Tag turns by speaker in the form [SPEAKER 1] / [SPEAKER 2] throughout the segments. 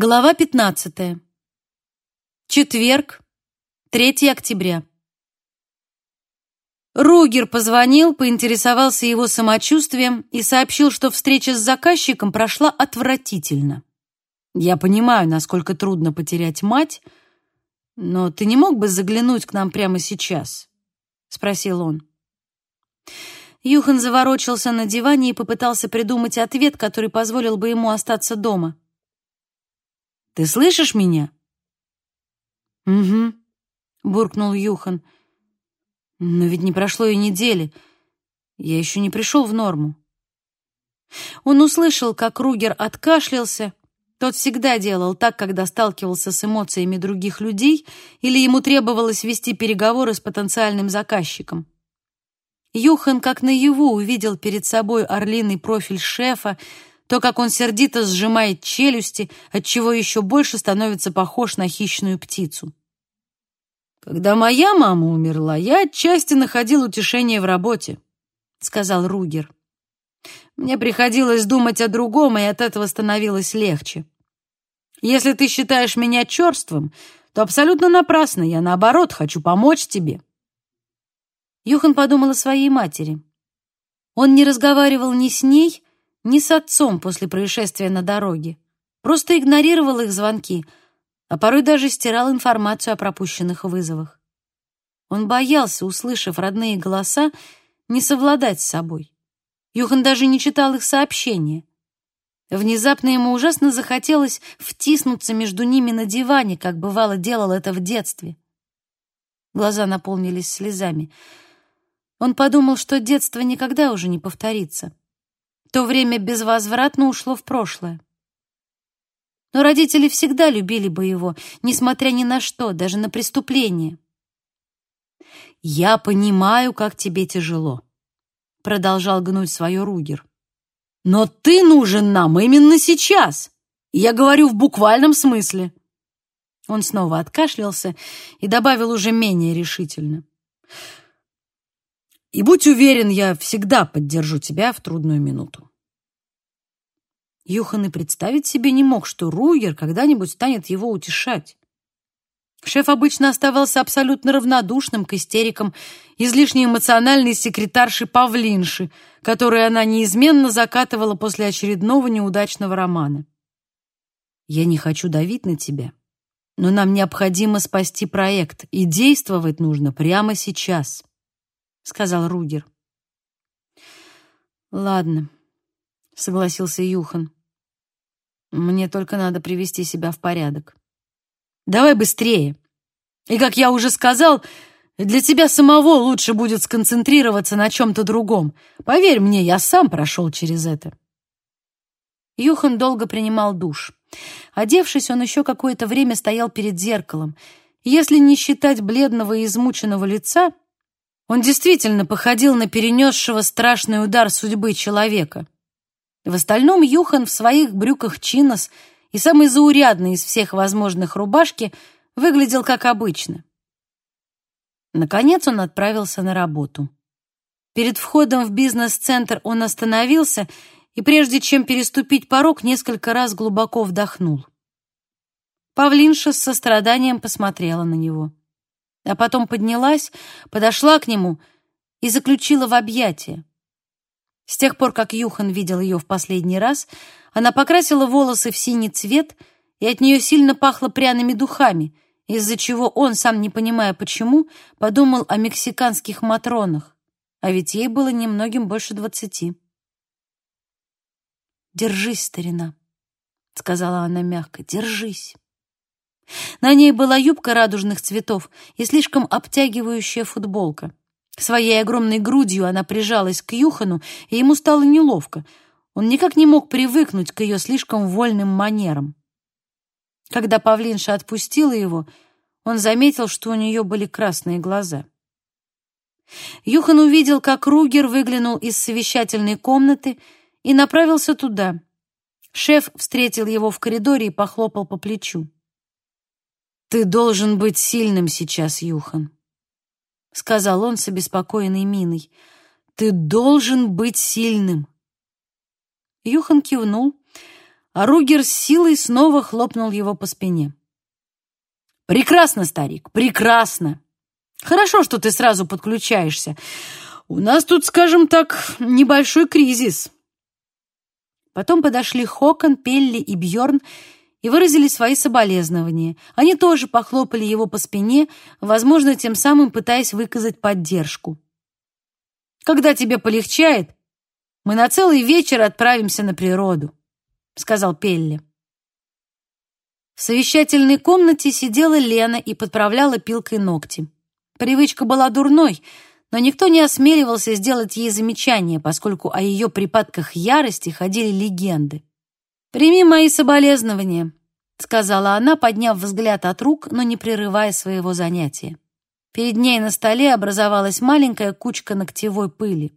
[SPEAKER 1] Глава 15. Четверг, 3 октября. Ругер позвонил, поинтересовался его самочувствием и сообщил, что встреча с заказчиком прошла отвратительно. «Я понимаю, насколько трудно потерять мать, но ты не мог бы заглянуть к нам прямо сейчас?» — спросил он. Юхан заворочился на диване и попытался придумать ответ, который позволил бы ему остаться дома. Ты слышишь меня?»
[SPEAKER 2] «Угу», — буркнул Юхан. «Но ведь не прошло и недели. Я еще не пришел в норму».
[SPEAKER 1] Он услышал, как Ругер откашлялся. Тот всегда делал так, когда сталкивался с эмоциями других людей или ему требовалось вести переговоры с потенциальным заказчиком. Юхан как наяву увидел перед собой орлиный профиль шефа, то, как он сердито сжимает челюсти, отчего еще больше становится похож на хищную птицу.
[SPEAKER 2] «Когда моя мама умерла, я отчасти находил утешение в работе», — сказал Ругер. «Мне приходилось думать о другом, и от этого становилось легче. Если ты считаешь меня черствым, то абсолютно напрасно. Я, наоборот, хочу помочь тебе».
[SPEAKER 1] Юхан подумал о своей матери. Он не разговаривал ни с ней, ни с отцом после происшествия на дороге. Просто игнорировал их звонки, а порой даже стирал информацию о пропущенных вызовах. Он боялся, услышав родные голоса, не совладать с собой. Юхан даже не читал их сообщения. Внезапно ему ужасно захотелось втиснуться между ними на диване, как бывало делал это в детстве. Глаза наполнились слезами. Он подумал, что детство никогда уже не повторится. То время безвозвратно ушло в прошлое. Но родители всегда любили бы его, несмотря ни на что, даже на преступление.
[SPEAKER 2] «Я понимаю, как тебе тяжело», — продолжал гнуть свое Ругер. «Но ты нужен нам именно сейчас. Я говорю в буквальном смысле». Он снова откашлялся и добавил уже менее решительно. И будь уверен, я всегда поддержу тебя в трудную минуту. Юхан и представить себе не мог, что Ругер когда-нибудь станет его утешать. Шеф обычно оставался абсолютно равнодушным к истерикам излишне эмоциональной секретарши Павлинши, которую она неизменно закатывала после очередного неудачного романа. «Я не хочу давить на тебя, но нам необходимо спасти проект, и действовать нужно прямо сейчас», сказал Ругер.
[SPEAKER 1] Ладно, согласился Юхан. Мне только надо привести себя в порядок.
[SPEAKER 2] Давай быстрее. И, как я уже сказал, для тебя самого лучше будет сконцентрироваться на чем-то другом. Поверь мне, я сам прошел через это.
[SPEAKER 1] Юхан долго принимал душ. Одевшись, он еще какое-то время стоял перед зеркалом. Если не считать бледного и измученного лица, он действительно походил на перенесшего страшный удар судьбы человека. В остальном Юхан в своих брюках чинос и самый заурядный из всех возможных рубашки выглядел как обычно. Наконец он отправился на работу. Перед входом в бизнес-центр он остановился и, прежде чем переступить порог, несколько раз глубоко вдохнул. Павлинша с состраданием посмотрела на него а потом поднялась, подошла к нему и заключила в объятия. С тех пор, как Юхан видел ее в последний раз, она покрасила волосы в синий цвет, и от нее сильно пахло пряными духами, из-за чего он, сам не понимая почему, подумал о мексиканских матронах, а ведь ей было немногим больше двадцати. «Держись, старина», — сказала она мягко, — «держись». На ней была юбка радужных цветов и слишком обтягивающая футболка. Своей огромной грудью она прижалась к Юхану, и ему стало неловко. Он никак не мог привыкнуть к ее слишком вольным манерам. Когда Павлинша отпустила его, он заметил, что у нее были красные глаза. Юхан увидел, как Ругер выглянул из совещательной комнаты и направился туда. Шеф встретил его в коридоре и похлопал по плечу. «Ты должен быть сильным сейчас, Юхан», — сказал он с обеспокоенной миной. «Ты должен быть сильным». Юхан кивнул, а Ругер с силой снова хлопнул его по спине. «Прекрасно, старик, прекрасно! Хорошо, что ты сразу подключаешься. У нас тут, скажем так, небольшой кризис». Потом подошли Хокон, Пелли и Бьорн и выразили свои соболезнования. Они тоже похлопали его по спине, возможно, тем самым пытаясь выказать поддержку. «Когда тебе полегчает, мы на целый вечер отправимся на природу», — сказал Пелли. В совещательной комнате сидела Лена и подправляла пилкой ногти. Привычка была дурной — но никто не осмеливался сделать ей замечание, поскольку о ее припадках ярости ходили легенды. «Прими мои соболезнования», — сказала она, подняв взгляд от рук, но не прерывая своего занятия. Перед ней на столе образовалась маленькая кучка ногтевой пыли.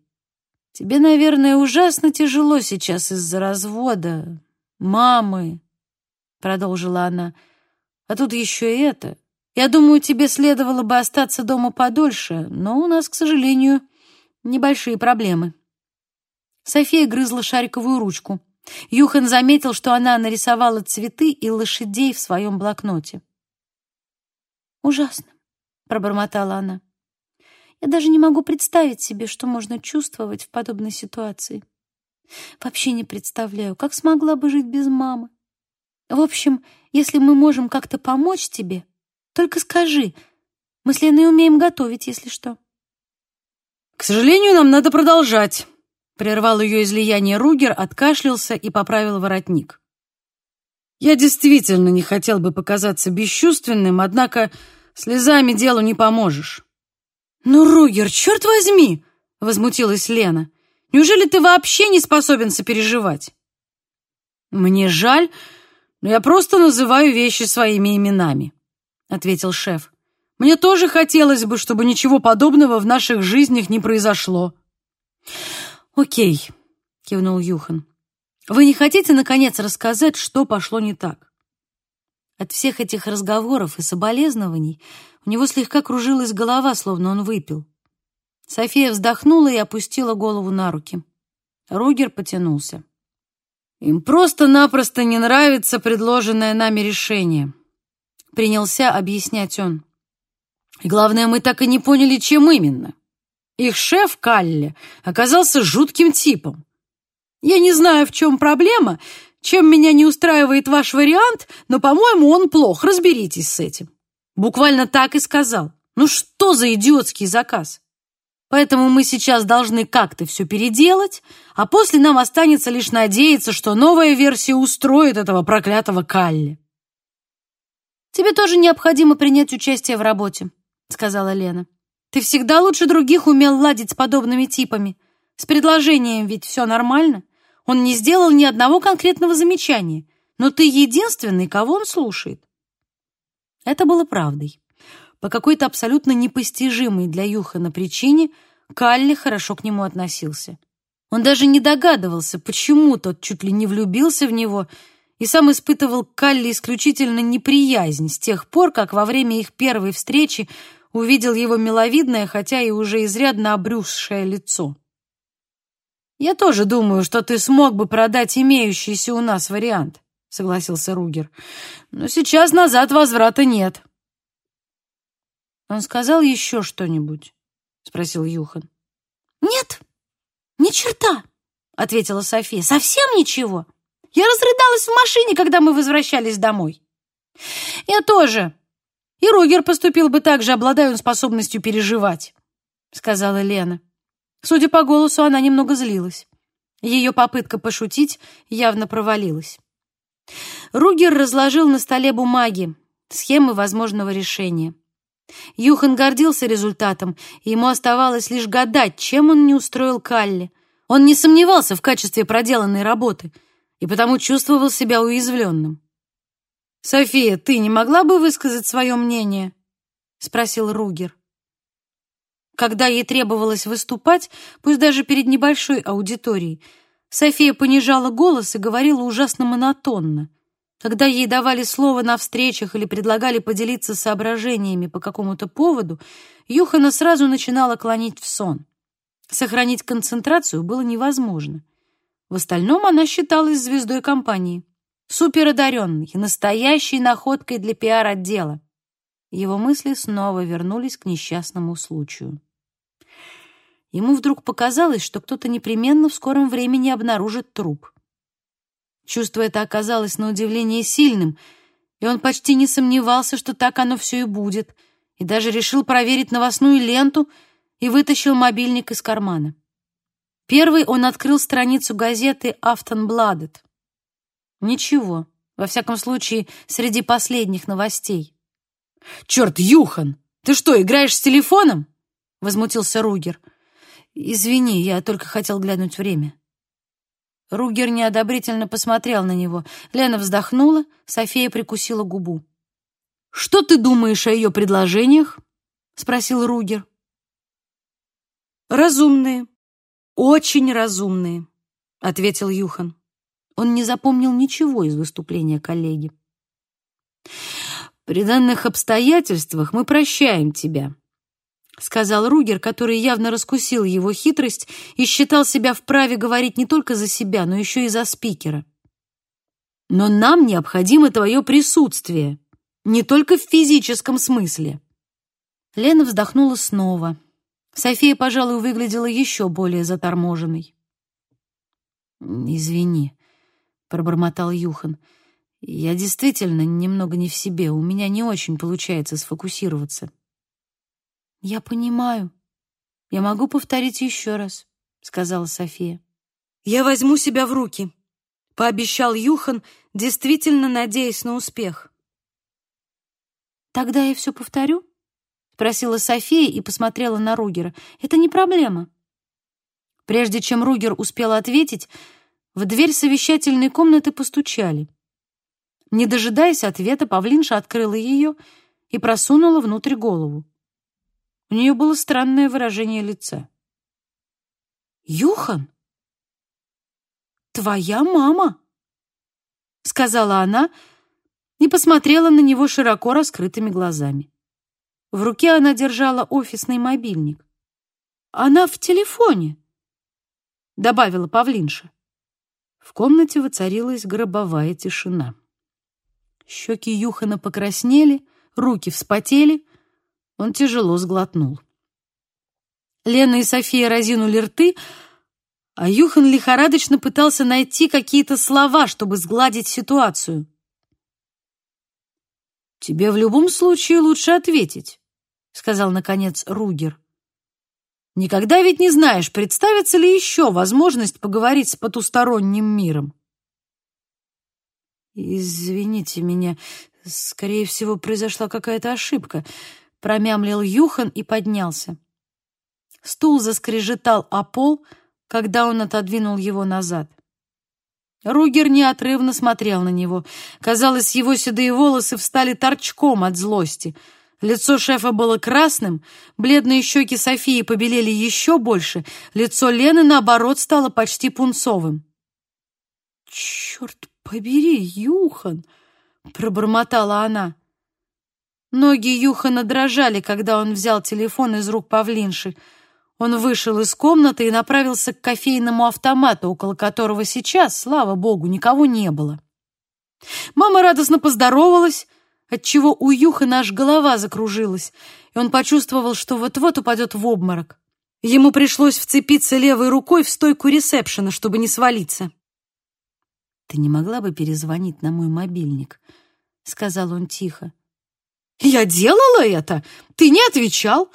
[SPEAKER 1] «Тебе, наверное, ужасно тяжело сейчас из-за развода, мамы», — продолжила она. «А тут еще и это. Я думаю, тебе следовало бы остаться дома подольше, но у нас, к сожалению, небольшие проблемы». София грызла шариковую ручку. Юхан заметил, что она нарисовала цветы и лошадей в своем блокноте. «Ужасно», — пробормотала она. «Я даже не могу представить себе, что можно чувствовать в подобной ситуации. Вообще не представляю, как смогла бы жить без мамы. В общем, если мы можем как-то помочь тебе, только скажи. Мы с Леной умеем готовить, если что».
[SPEAKER 2] «К сожалению, нам надо продолжать», — прервал ее излияние Ругер, откашлялся и поправил воротник. «Я действительно не хотел бы показаться бесчувственным, однако слезами делу не поможешь».
[SPEAKER 1] «Ну, Ругер, черт возьми!» — возмутилась Лена. «Неужели ты вообще не способен сопереживать?»
[SPEAKER 2] «Мне жаль, но я просто называю вещи своими именами», ответил шеф. Мне тоже хотелось бы, чтобы ничего подобного в наших жизнях не произошло.
[SPEAKER 1] Окей, кивнул Юхан. Вы не хотите наконец рассказать, что пошло не так? От всех этих разговоров и соболезнований у него слегка кружилась голова, словно он выпил. София вздохнула и опустила голову на руки. Ругер потянулся.
[SPEAKER 2] Им просто-напросто не нравится предложенное нами решение, принялся объяснять он. И главное, мы так и не поняли, чем именно. Их шеф Калли оказался жутким типом. Я не знаю, в чем проблема, чем меня не устраивает ваш вариант, но, по-моему, он плох, разберитесь с этим. Буквально так и сказал. Ну что за идиотский заказ? Поэтому мы сейчас должны как-то все переделать, а после нам останется лишь надеяться, что новая версия устроит этого проклятого Калли.
[SPEAKER 1] «Тебе тоже необходимо принять участие в работе», — сказала Лена. «Ты всегда лучше других умел ладить с подобными типами. С предложением ведь все нормально. Он не сделал ни одного конкретного замечания, но ты единственный, кого он слушает». Это было правдой. По какой-то абсолютно непостижимой для Юхана причине Калли хорошо к нему относился. Он даже не догадывался, почему тот чуть ли не влюбился в него и сам испытывал к Калли исключительно неприязнь с тех пор, как во время их первой встречи увидел его миловидное, хотя и уже изрядно обрюзшее лицо. «Я тоже думаю, что ты смог бы продать имеющийся у нас вариант», — согласился Ругер. «Но сейчас назад возврата нет». «Он сказал еще что-нибудь?» — спросил Юхан. «Нет, ни черта», — ответила София. «Совсем ничего. Я разрыдалась в машине, когда мы возвращались домой. Я тоже. И Рогер поступил бы так же, обладая он способностью переживать, сказала Лена. Судя по голосу, она немного злилась. Ее попытка пошутить явно провалилась. Ругер разложил на столе бумаги, схемы возможного решения. Юхан гордился результатом, и ему оставалось лишь гадать, чем он не устроил Калли. Он не сомневался в качестве проделанной работы — и потому чувствовал себя уязвленным. «София, ты не могла бы высказать свое мнение?» — спросил Ругер. Когда ей требовалось выступать, пусть даже перед небольшой аудиторией, София понижала голос и говорила ужасно монотонно. Когда ей давали слово на встречах или предлагали поделиться соображениями по какому-то поводу, Юхана сразу начинала клонить в сон. Сохранить концентрацию было невозможно. В остальном она считалась звездой компании. Суперодаренный, настоящей находкой для пиар-отдела. Его мысли снова вернулись к несчастному случаю. Ему вдруг показалось, что кто-то непременно в скором времени обнаружит труп. Чувство это оказалось на удивление сильным, и он почти не сомневался, что так оно все и будет, и даже решил проверить новостную ленту и вытащил мобильник из кармана. Первый он открыл страницу газеты «Афтонбладет». Ничего, во всяком случае, среди последних новостей.
[SPEAKER 2] «Черт, Юхан, ты что, играешь с телефоном?» — возмутился Ругер.
[SPEAKER 1] «Извини, я только хотел глянуть время». Ругер неодобрительно посмотрел на него. Лена вздохнула, София прикусила губу.
[SPEAKER 2] «Что ты думаешь о ее предложениях?» — спросил Ругер.
[SPEAKER 1] «Разумные, очень разумные», — ответил Юхан. Он не запомнил ничего из выступления коллеги.
[SPEAKER 2] «При данных обстоятельствах мы прощаем тебя», — сказал Ругер, который явно раскусил его хитрость и считал себя вправе говорить не только за себя, но еще и за спикера. «Но нам необходимо твое присутствие, не только в физическом смысле».
[SPEAKER 1] Лена вздохнула снова. София, пожалуй, выглядела еще более заторможенной.
[SPEAKER 2] «Извини», — пробормотал Юхан. «Я действительно немного не в себе. У меня не очень получается сфокусироваться».
[SPEAKER 1] «Я понимаю. Я могу повторить еще раз», — сказала София.
[SPEAKER 2] «Я возьму себя в руки», — пообещал Юхан, действительно надеясь на успех.
[SPEAKER 1] «Тогда я все повторю?» — спросила София и посмотрела на Ругера. «Это не проблема». Прежде чем Ругер успел ответить, в дверь совещательной комнаты постучали. Не дожидаясь ответа, Павлинша открыла ее и просунула внутрь голову. У нее было странное выражение лица.
[SPEAKER 2] «Юхан, твоя мама!» — сказала она и посмотрела на него широко раскрытыми глазами. В руке она держала офисный мобильник. «Она в телефоне», — добавила Павлинша. В комнате воцарилась гробовая тишина. Щеки Юхана покраснели, руки вспотели, он тяжело сглотнул. Лена и София разинули рты, а Юхан лихорадочно пытался найти какие-то слова, чтобы сгладить ситуацию. «Тебе в любом случае лучше ответить», — сказал, наконец, Ругер. «Никогда ведь не знаешь, представится ли еще возможность поговорить с потусторонним миром».
[SPEAKER 1] «Извините меня, скорее всего, произошла какая-то ошибка промямлил Юхан и поднялся. Стул заскрежетал о пол, когда он отодвинул его назад. Ругер неотрывно смотрел на него. Казалось, его седые волосы встали торчком от злости. Лицо шефа было красным, бледные щеки Софии побелели еще больше, лицо Лены, наоборот, стало почти пунцовым. «Черт побери, Юхан!» — пробормотала она. Ноги Юхана дрожали, когда он взял телефон из рук Павлинши. Он вышел из комнаты и направился к кофейному автомату, около которого сейчас, слава богу, никого не было. Мама радостно поздоровалась, отчего у Юхана аж голова закружилась, и он почувствовал, что вот-вот упадет в обморок. Ему пришлось вцепиться левой рукой в стойку ресепшена, чтобы не свалиться. «Ты не могла бы перезвонить на мой мобильник?» — сказал он тихо.
[SPEAKER 2] «Я делала это? Ты не отвечал.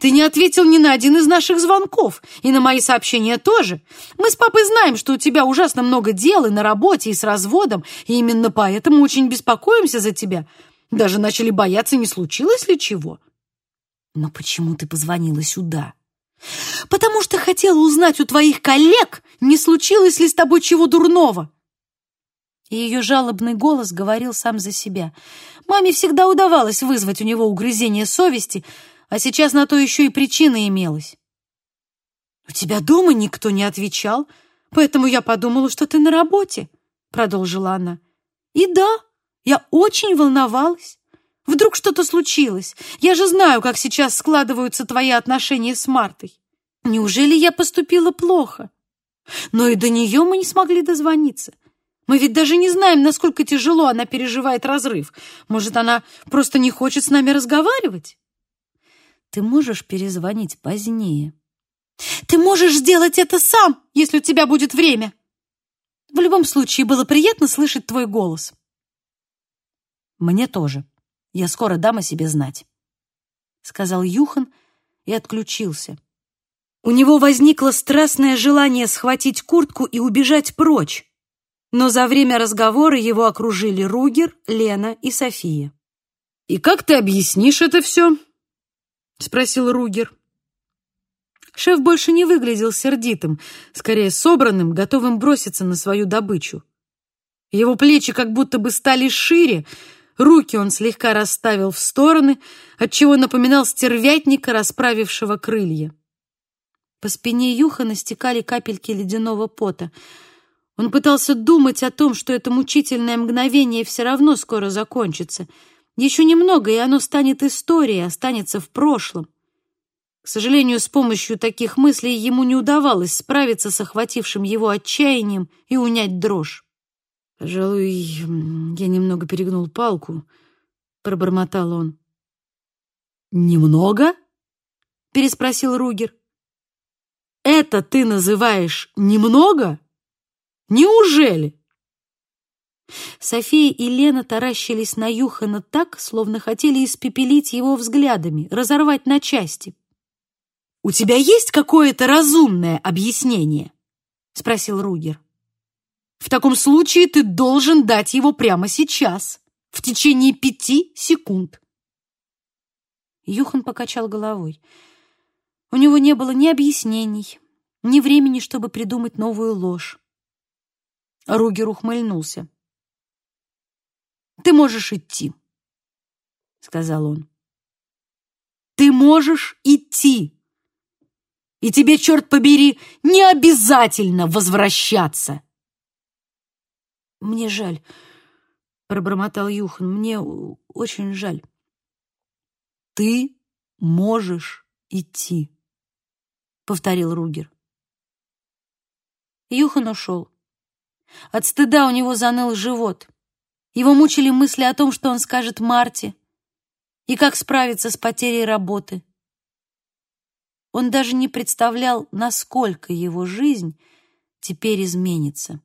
[SPEAKER 2] Ты не ответил ни на один из наших звонков, и на мои сообщения тоже. Мы с папой знаем, что у тебя ужасно много дел и на работе, и с разводом, и именно поэтому очень беспокоимся за тебя. Даже начали бояться, не случилось ли чего».
[SPEAKER 1] «Но почему ты позвонила сюда?»
[SPEAKER 2] «Потому что хотела узнать у твоих коллег, не случилось ли с тобой чего дурного»
[SPEAKER 1] и ее жалобный голос говорил сам за себя. Маме всегда удавалось вызвать у него угрызение совести, а сейчас на то еще и причина имелась.
[SPEAKER 2] «У тебя дома никто не отвечал, поэтому я подумала, что ты на работе», — продолжила она. «И да, я очень волновалась. Вдруг что-то случилось. Я же знаю, как сейчас складываются твои отношения с Мартой. Неужели я поступила плохо? Но и до нее мы не смогли дозвониться. Мы ведь даже не знаем, насколько тяжело она переживает разрыв. Может, она просто не хочет с нами разговаривать?
[SPEAKER 1] Ты можешь перезвонить позднее?
[SPEAKER 2] Ты можешь сделать это сам, если у тебя будет время. В любом случае, было приятно слышать твой голос.
[SPEAKER 1] Мне тоже. Я скоро дам о себе знать, — сказал Юхан и отключился. У него возникло страстное желание схватить куртку и убежать прочь, но за время разговора его окружили Ругер, Лена и София.
[SPEAKER 2] «И как ты объяснишь это все?» — спросил Ругер.
[SPEAKER 1] Шеф больше не выглядел сердитым, скорее собранным, готовым броситься на свою добычу. Его плечи как будто бы стали шире, руки он слегка расставил в стороны, отчего напоминал стервятника, расправившего крылья. По спине Юхана стекали капельки ледяного пота. Он пытался думать о том, что это мучительное мгновение все равно скоро закончится. Еще немного, и оно станет историей, останется в прошлом. К сожалению, с помощью таких мыслей ему не удавалось справиться с охватившим его отчаянием и унять дрожь.
[SPEAKER 2] «Пожалуй, я немного перегнул палку», — пробормотал он.
[SPEAKER 1] «Немного?» — переспросил Ругер. «Это ты называешь немного? Неужели?» София и Лена таращились на Юхана так, словно хотели испепелить его взглядами, разорвать на части. «У тебя есть какое-то разумное объяснение?» — спросил Ругер. «В таком случае ты должен дать его прямо сейчас, в течение пяти секунд». Юхан покачал головой. У него не было ни объяснений, ни времени, чтобы придумать новую ложь. Ругер ухмыльнулся. «Ты можешь идти», — сказал он. «Ты можешь идти!» и тебе, черт побери, не обязательно возвращаться. Мне жаль, пробормотал Юхан, мне очень жаль. Ты можешь идти, повторил Ругер. Юхан ушел. От стыда у него заныл живот. Его мучили мысли о том, что он скажет Марте, и как справиться с потерей работы. Он даже не представлял, насколько его жизнь теперь изменится.